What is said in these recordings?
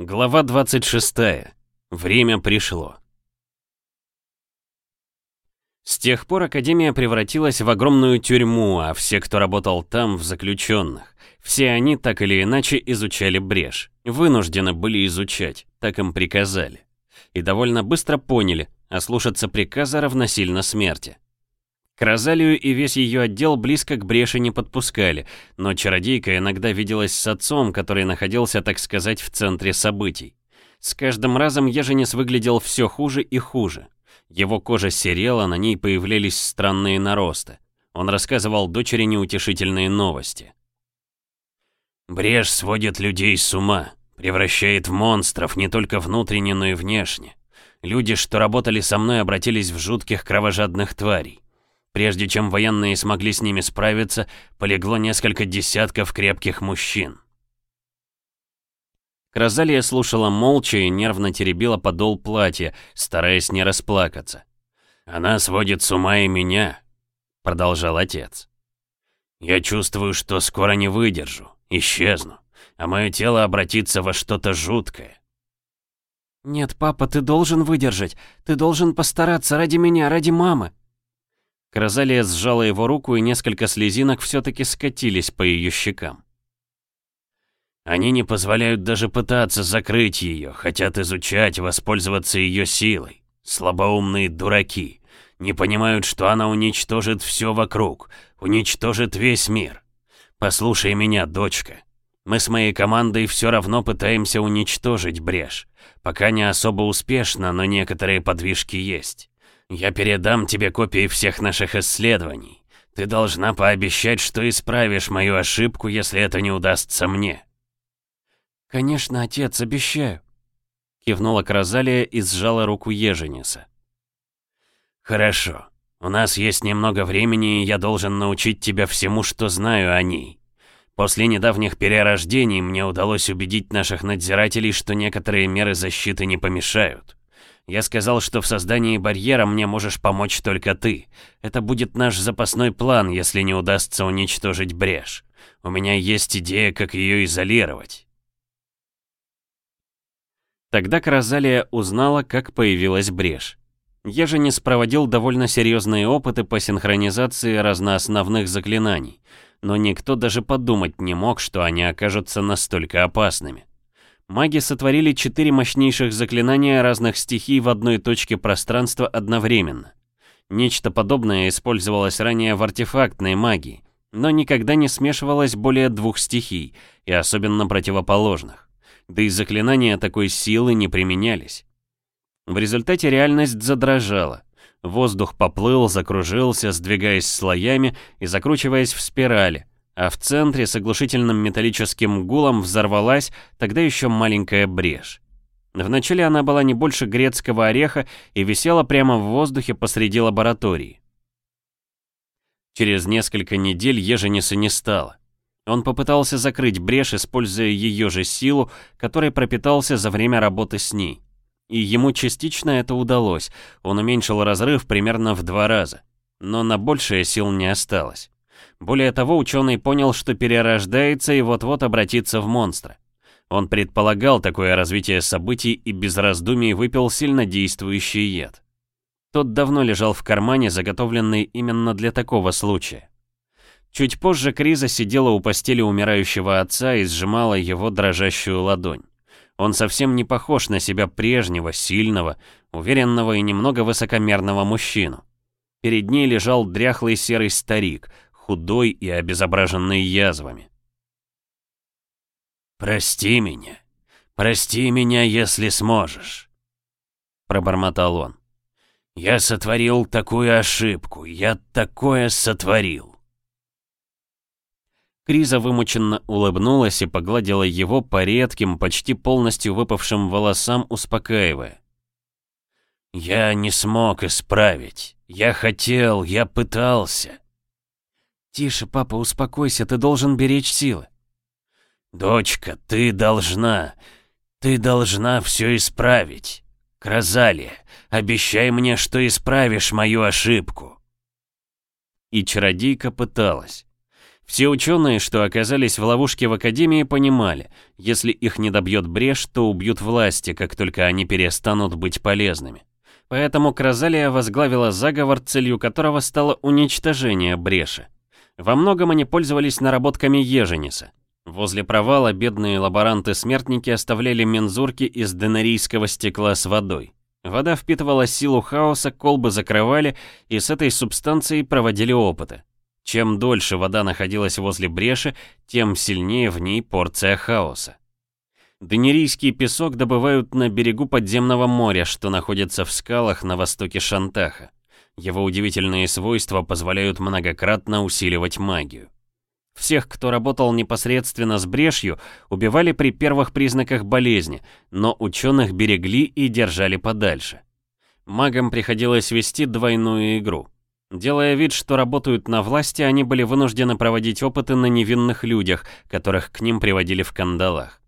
Глава 26. Время пришло. С тех пор Академия превратилась в огромную тюрьму, а все, кто работал там, в заключенных. Все они так или иначе изучали брешь. Вынуждены были изучать, так им приказали. И довольно быстро поняли, а слушаться приказа равносильно смерти. Кразалию и весь ее отдел близко к бреши не подпускали, но чародейка иногда виделась с отцом, который находился, так сказать, в центре событий. С каждым разом еженис выглядел все хуже и хуже. Его кожа серела, на ней появлялись странные наросты. Он рассказывал дочери неутешительные новости. «Брешь сводит людей с ума, превращает в монстров не только внутренне, но и внешне. Люди, что работали со мной, обратились в жутких кровожадных тварей. Прежде чем военные смогли с ними справиться, полегло несколько десятков крепких мужчин. Розалия слушала молча и нервно теребила подол платья, стараясь не расплакаться. «Она сводит с ума и меня», — продолжал отец. «Я чувствую, что скоро не выдержу, исчезну, а мое тело обратится во что-то жуткое». «Нет, папа, ты должен выдержать, ты должен постараться ради меня, ради мамы», Розалия сжала его руку, и несколько слезинок все-таки скатились по ее щекам. «Они не позволяют даже пытаться закрыть ее, хотят изучать, воспользоваться ее силой. Слабоумные дураки. Не понимают, что она уничтожит все вокруг, уничтожит весь мир. Послушай меня, дочка. Мы с моей командой все равно пытаемся уничтожить брешь. Пока не особо успешно, но некоторые подвижки есть». Я передам тебе копии всех наших исследований. Ты должна пообещать, что исправишь мою ошибку, если это не удастся мне». «Конечно, отец, обещаю», — кивнула Крозалия и сжала руку Ежениса. «Хорошо. У нас есть немного времени, и я должен научить тебя всему, что знаю о ней. После недавних перерождений мне удалось убедить наших надзирателей, что некоторые меры защиты не помешают. Я сказал, что в создании барьера мне можешь помочь только ты. Это будет наш запасной план, если не удастся уничтожить брешь. У меня есть идея, как ее изолировать. Тогда Кразалия узнала, как появилась брешь. Я же не спроводил довольно серьезные опыты по синхронизации разноосновных заклинаний, но никто даже подумать не мог, что они окажутся настолько опасными маги сотворили четыре мощнейших заклинания разных стихий в одной точке пространства одновременно. Нечто подобное использовалось ранее в артефактной магии, но никогда не смешивалось более двух стихий, и особенно противоположных. Да и заклинания такой силы не применялись. В результате реальность задрожала. Воздух поплыл, закружился, сдвигаясь слоями и закручиваясь в спирали – а в центре с оглушительным металлическим гулом взорвалась тогда еще маленькая брешь. Вначале она была не больше грецкого ореха и висела прямо в воздухе посреди лаборатории. Через несколько недель Ежениса не стало. Он попытался закрыть брешь, используя ее же силу, которой пропитался за время работы с ней. И ему частично это удалось, он уменьшил разрыв примерно в два раза. Но на большее сил не осталось. Более того, ученый понял, что перерождается и вот-вот обратится в монстра. Он предполагал такое развитие событий и без раздумий выпил сильнодействующий яд. Тот давно лежал в кармане, заготовленный именно для такого случая. Чуть позже Криза сидела у постели умирающего отца и сжимала его дрожащую ладонь. Он совсем не похож на себя прежнего, сильного, уверенного и немного высокомерного мужчину. Перед ней лежал дряхлый серый старик, худой и обезображенный язвами. «Прости меня, прости меня, если сможешь», — пробормотал он. «Я сотворил такую ошибку, я такое сотворил». Криза вымученно улыбнулась и погладила его по редким, почти полностью выпавшим волосам, успокаивая. «Я не смог исправить. Я хотел, я пытался. «Тише, папа, успокойся, ты должен беречь силы». «Дочка, ты должна, ты должна все исправить. Кразали, обещай мне, что исправишь мою ошибку». И чародейка пыталась. Все ученые, что оказались в ловушке в Академии, понимали, если их не добьет брешь, то убьют власти, как только они перестанут быть полезными. Поэтому Кразалия возглавила заговор, целью которого стало уничтожение бреши. Во многом они пользовались наработками Ежениса. Возле провала бедные лаборанты-смертники оставляли мензурки из денарийского стекла с водой. Вода впитывала силу хаоса, колбы закрывали и с этой субстанцией проводили опыты. Чем дольше вода находилась возле бреши, тем сильнее в ней порция хаоса. Денерийский песок добывают на берегу подземного моря, что находится в скалах на востоке Шантаха. Его удивительные свойства позволяют многократно усиливать магию. Всех, кто работал непосредственно с брешью, убивали при первых признаках болезни, но ученых берегли и держали подальше. Магам приходилось вести двойную игру. Делая вид, что работают на власти, они были вынуждены проводить опыты на невинных людях, которых к ним приводили в кандалах.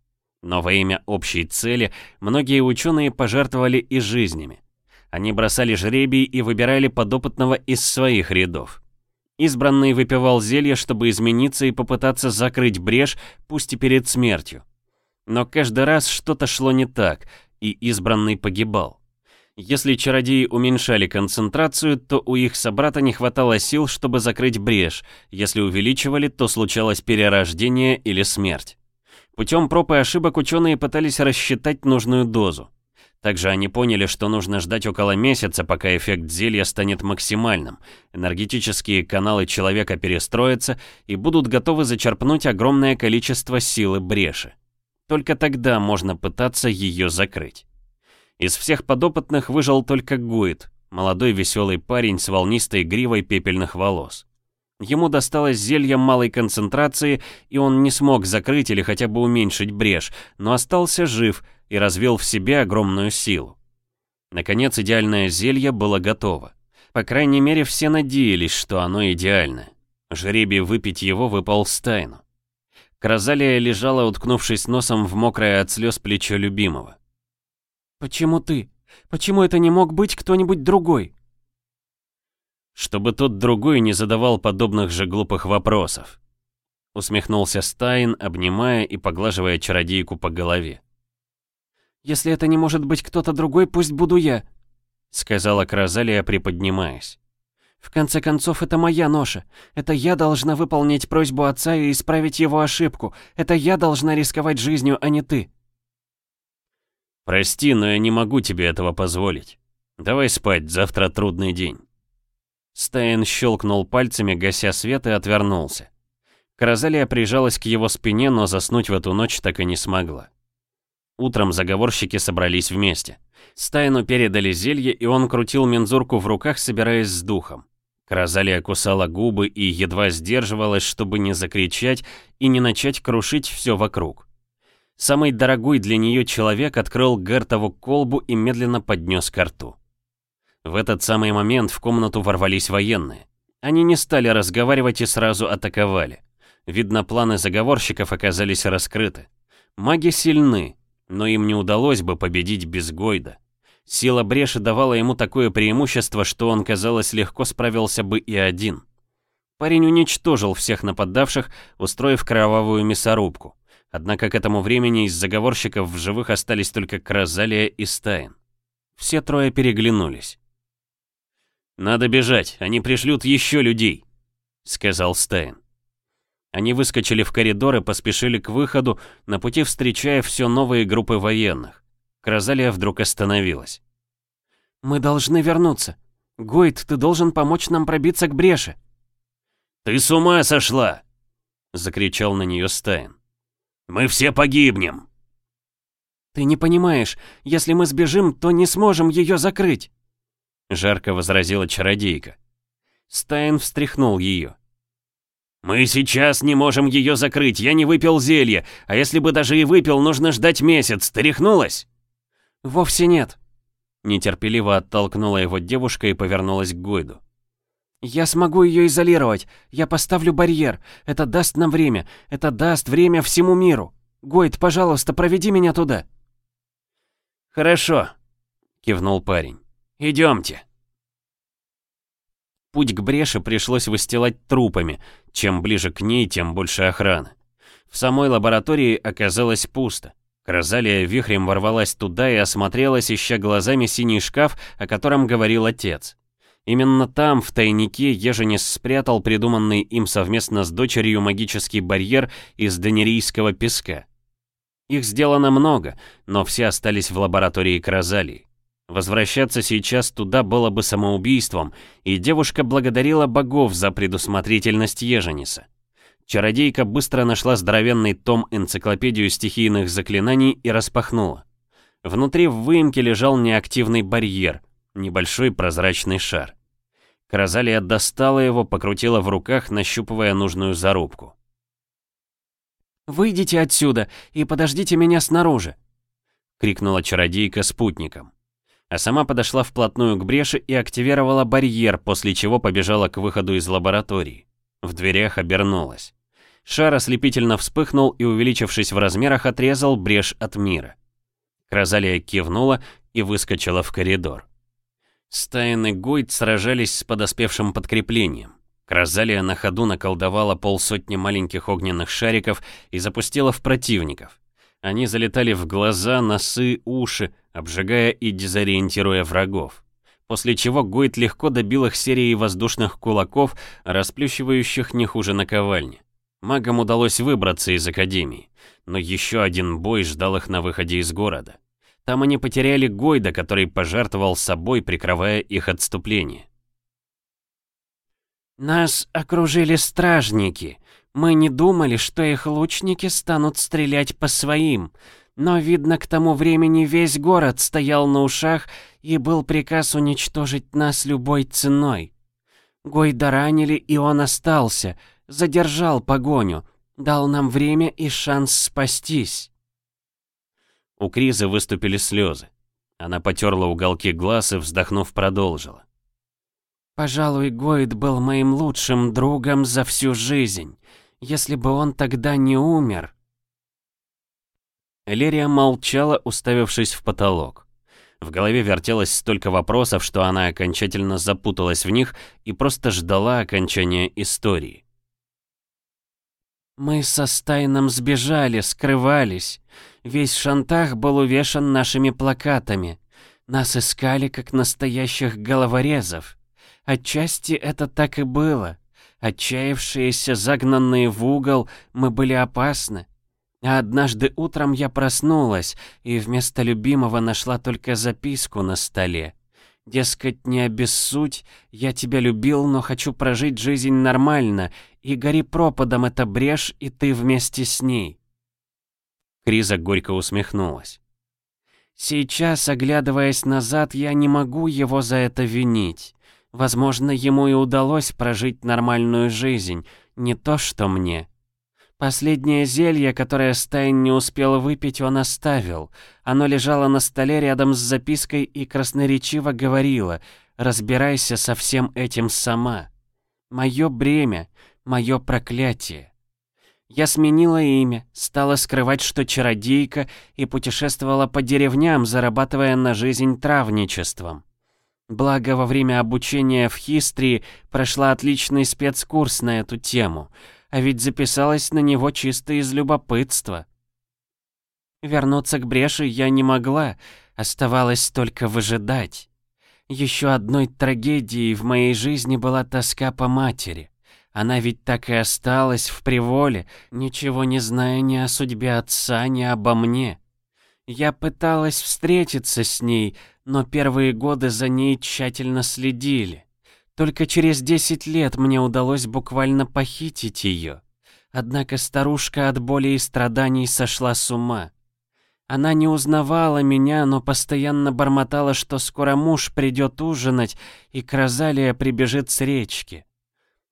Но во имя общей цели многие ученые пожертвовали и жизнями. Они бросали жребий и выбирали подопытного из своих рядов. Избранный выпивал зелье, чтобы измениться и попытаться закрыть брешь, пусть и перед смертью. Но каждый раз что-то шло не так, и избранный погибал. Если чародеи уменьшали концентрацию, то у их собрата не хватало сил, чтобы закрыть брешь, если увеличивали, то случалось перерождение или смерть. Путем проб и ошибок ученые пытались рассчитать нужную дозу. Также они поняли, что нужно ждать около месяца, пока эффект зелья станет максимальным. Энергетические каналы человека перестроятся и будут готовы зачерпнуть огромное количество силы бреши. Только тогда можно пытаться ее закрыть. Из всех подопытных выжил только Гуид, молодой веселый парень с волнистой гривой пепельных волос. Ему досталось зелье малой концентрации, и он не смог закрыть или хотя бы уменьшить брешь, но остался жив и развил в себе огромную силу. Наконец, идеальное зелье было готово. По крайней мере, все надеялись, что оно идеально. Жребий выпить его выпал с тайну. Кразалия лежала, уткнувшись носом в мокрое от слез плечо любимого. «Почему ты? Почему это не мог быть кто-нибудь другой?» чтобы тот другой не задавал подобных же глупых вопросов. Усмехнулся Стайн, обнимая и поглаживая чародейку по голове. «Если это не может быть кто-то другой, пусть буду я», — сказала Кразалия, приподнимаясь. «В конце концов, это моя ноша. Это я должна выполнить просьбу отца и исправить его ошибку. Это я должна рисковать жизнью, а не ты». «Прости, но я не могу тебе этого позволить. Давай спать, завтра трудный день». Стейн щелкнул пальцами, гася свет и отвернулся. Каразалия прижалась к его спине, но заснуть в эту ночь так и не смогла. Утром заговорщики собрались вместе. Стайну передали зелье, и он крутил мензурку в руках, собираясь с духом. Кразалия кусала губы и едва сдерживалась, чтобы не закричать и не начать крушить все вокруг. Самый дорогой для нее человек открыл Гертову колбу и медленно поднес ко рту. В этот самый момент в комнату ворвались военные. Они не стали разговаривать и сразу атаковали. Видно, планы заговорщиков оказались раскрыты. Маги сильны, но им не удалось бы победить без Гойда. Сила Бреши давала ему такое преимущество, что он, казалось, легко справился бы и один. Парень уничтожил всех нападавших, устроив кровавую мясорубку. Однако к этому времени из заговорщиков в живых остались только Кразалия и Стайн. Все трое переглянулись. «Надо бежать, они пришлют еще людей», — сказал Стейн. Они выскочили в коридор и поспешили к выходу, на пути встречая все новые группы военных. Кразалия вдруг остановилась. «Мы должны вернуться. Гойд, ты должен помочь нам пробиться к бреше». «Ты с ума сошла!» — закричал на нее Стейн. «Мы все погибнем!» «Ты не понимаешь, если мы сбежим, то не сможем ее закрыть!» — жарко возразила чародейка. Стайн встряхнул ее. «Мы сейчас не можем ее закрыть, я не выпил зелье, а если бы даже и выпил, нужно ждать месяц, Тряхнулась? «Вовсе нет», — нетерпеливо оттолкнула его девушка и повернулась к Гойду. «Я смогу ее изолировать, я поставлю барьер, это даст нам время, это даст время всему миру. Гойд, пожалуйста, проведи меня туда». «Хорошо», — кивнул парень. Идемте. Путь к бреше пришлось выстилать трупами. Чем ближе к ней, тем больше охраны. В самой лаборатории оказалось пусто. Розалия вихрем ворвалась туда и осмотрелась, ища глазами синий шкаф, о котором говорил отец. Именно там, в тайнике, Еженис спрятал придуманный им совместно с дочерью магический барьер из донерийского песка. Их сделано много, но все остались в лаборатории Кразалии. Возвращаться сейчас туда было бы самоубийством, и девушка благодарила богов за предусмотрительность Ежениса. Чародейка быстро нашла здоровенный том энциклопедию стихийных заклинаний и распахнула. Внутри в выемке лежал неактивный барьер, небольшой прозрачный шар. Кразалия достала его, покрутила в руках, нащупывая нужную зарубку. «Выйдите отсюда и подождите меня снаружи!» — крикнула чародейка спутником а сама подошла вплотную к бреши и активировала барьер, после чего побежала к выходу из лаборатории. В дверях обернулась. Шар ослепительно вспыхнул и, увеличившись в размерах, отрезал брешь от мира. Розалия кивнула и выскочила в коридор. Стаин и Гойд сражались с подоспевшим подкреплением. Розалия на ходу наколдовала полсотни маленьких огненных шариков и запустила в противников. Они залетали в глаза, носы, уши, обжигая и дезориентируя врагов. После чего Гойд легко добил их серией воздушных кулаков, расплющивающих не хуже наковальни. Магам удалось выбраться из Академии, но еще один бой ждал их на выходе из города. Там они потеряли Гойда, который пожертвовал собой, прикрывая их отступление. «Нас окружили стражники. Мы не думали, что их лучники станут стрелять по своим. Но, видно, к тому времени весь город стоял на ушах, и был приказ уничтожить нас любой ценой. Гойда ранили, и он остался, задержал погоню, дал нам время и шанс спастись. У Кризы выступили слезы. Она потерла уголки глаз и, вздохнув, продолжила. «Пожалуй, Гойд был моим лучшим другом за всю жизнь. Если бы он тогда не умер...» Лерия молчала, уставившись в потолок. В голове вертелось столько вопросов, что она окончательно запуталась в них и просто ждала окончания истории. «Мы со Стайном сбежали, скрывались. Весь шантах был увешан нашими плакатами. Нас искали, как настоящих головорезов. Отчасти это так и было. Отчаявшиеся, загнанные в угол, мы были опасны. А однажды утром я проснулась и вместо любимого нашла только записку на столе. Дескать, не обессудь, я тебя любил, но хочу прожить жизнь нормально, и гори пропадом эта брешь, и ты вместе с ней. Криза горько усмехнулась. Сейчас, оглядываясь назад, я не могу его за это винить. Возможно, ему и удалось прожить нормальную жизнь, не то что мне. Последнее зелье, которое Стайн не успел выпить, он оставил. Оно лежало на столе рядом с запиской и красноречиво говорило «Разбирайся со всем этим сама». «Мое бремя, мое проклятие». Я сменила имя, стала скрывать, что чародейка, и путешествовала по деревням, зарабатывая на жизнь травничеством. Благо, во время обучения в Хистрии прошла отличный спецкурс на эту тему — а ведь записалась на него чисто из любопытства. Вернуться к Бреше я не могла, оставалось только выжидать. Еще одной трагедией в моей жизни была тоска по матери. Она ведь так и осталась в приволе, ничего не зная ни о судьбе отца, ни обо мне. Я пыталась встретиться с ней, но первые годы за ней тщательно следили. Только через 10 лет мне удалось буквально похитить ее. Однако старушка от боли и страданий сошла с ума. Она не узнавала меня, но постоянно бормотала, что скоро муж придет ужинать, и Кразалия прибежит с речки.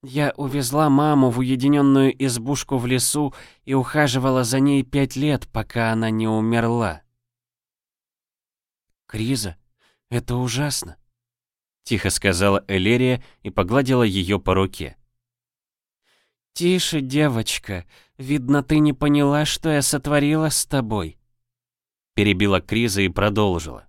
Я увезла маму в уединенную избушку в лесу и ухаживала за ней пять лет, пока она не умерла. Криза, это ужасно. — тихо сказала Элерия и погладила ее по руке. «Тише, девочка. Видно, ты не поняла, что я сотворила с тобой». Перебила Криза и продолжила.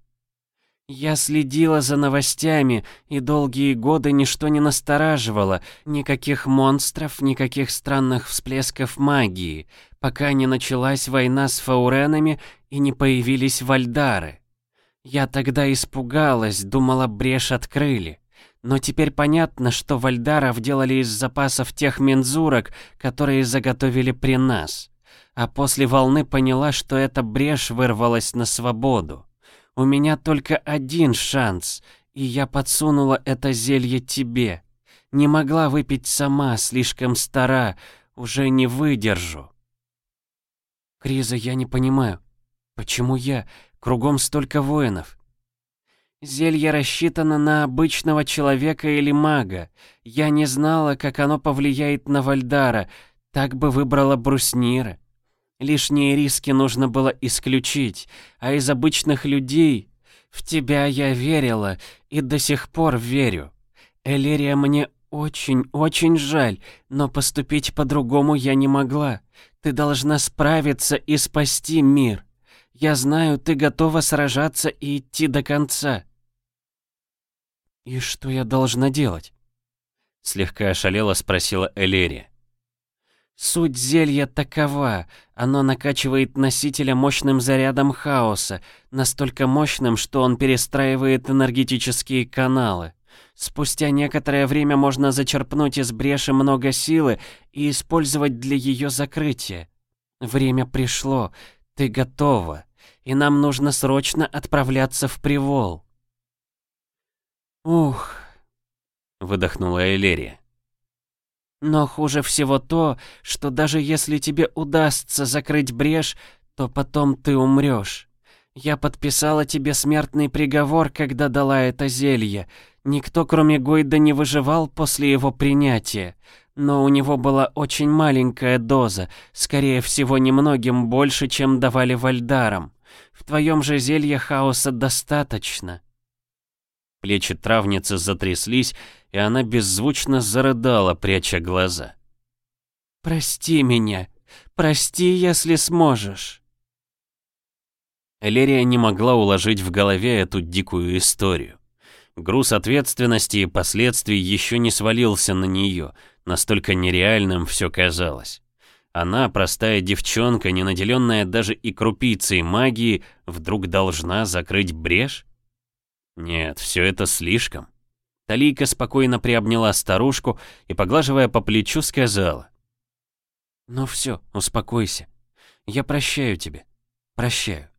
«Я следила за новостями, и долгие годы ничто не настораживало, никаких монстров, никаких странных всплесков магии, пока не началась война с фауренами и не появились вальдары». Я тогда испугалась, думала, брешь открыли. Но теперь понятно, что Вальдаров делали из запасов тех мензурок, которые заготовили при нас. А после волны поняла, что эта брешь вырвалась на свободу. У меня только один шанс, и я подсунула это зелье тебе. Не могла выпить сама, слишком стара, уже не выдержу. Криза, я не понимаю, почему я, Кругом столько воинов. Зелье рассчитано на обычного человека или мага. Я не знала, как оно повлияет на Вальдара. Так бы выбрала Бруснира. Лишние риски нужно было исключить, а из обычных людей... В тебя я верила и до сих пор верю. Элерия мне очень-очень жаль, но поступить по-другому я не могла. Ты должна справиться и спасти мир. Я знаю, ты готова сражаться и идти до конца. И что я должна делать? Слегка ошалела спросила Элери. Суть зелья такова. Оно накачивает носителя мощным зарядом хаоса, настолько мощным, что он перестраивает энергетические каналы. Спустя некоторое время можно зачерпнуть из бреши много силы и использовать для ее закрытия. Время пришло, ты готова и нам нужно срочно отправляться в Привол». «Ух», — выдохнула Элерия. «Но хуже всего то, что даже если тебе удастся закрыть брешь, то потом ты умрёшь. Я подписала тебе смертный приговор, когда дала это зелье. Никто, кроме Гойда, не выживал после его принятия. Но у него была очень маленькая доза, скорее всего, немногим больше, чем давали Вальдарам. В твоем же зелье хаоса достаточно. Плечи травницы затряслись, и она беззвучно зарыдала, пряча глаза. «Прости меня! Прости, если сможешь!» Элерия не могла уложить в голове эту дикую историю. Груз ответственности и последствий еще не свалился на нее, настолько нереальным все казалось. Она, простая девчонка, не наделенная даже и крупицей магии, вдруг должна закрыть брешь? Нет, все это слишком. Талийка спокойно приобняла старушку и, поглаживая по плечу, сказала. «Ну все, успокойся. Я прощаю тебе, Прощаю.